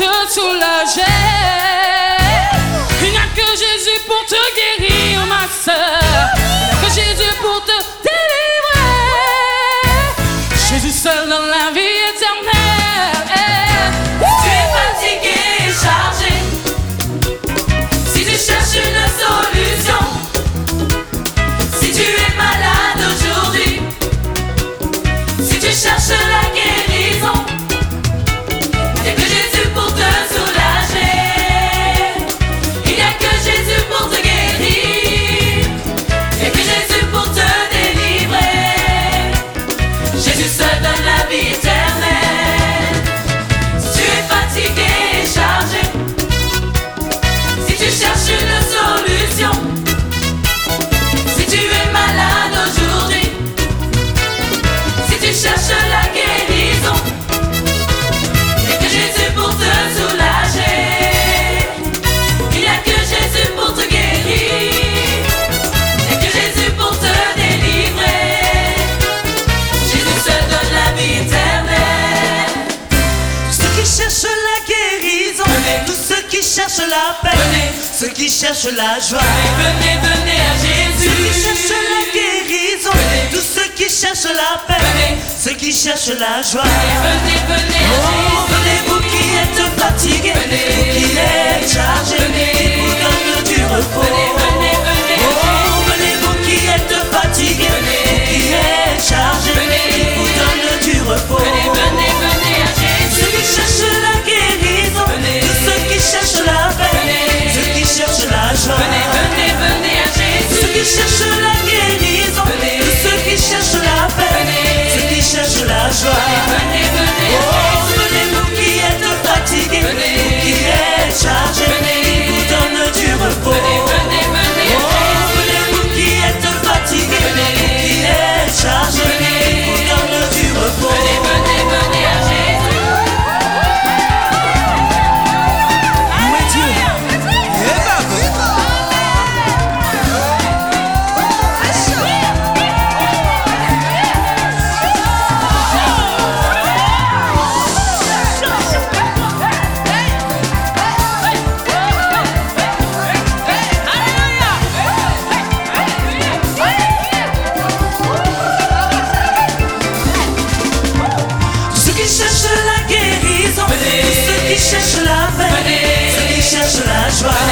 te soulager. love is cherchent la paix, venez. ceux qui cherchent la joie, venez, venez, à Jésus. Ceux qui cherchent la guérison, venez. tous ceux qui cherchent la paix, venez. ceux qui cherchent la joie, venez, venez. Oh, venez vous qui êtes fatigués, venez. try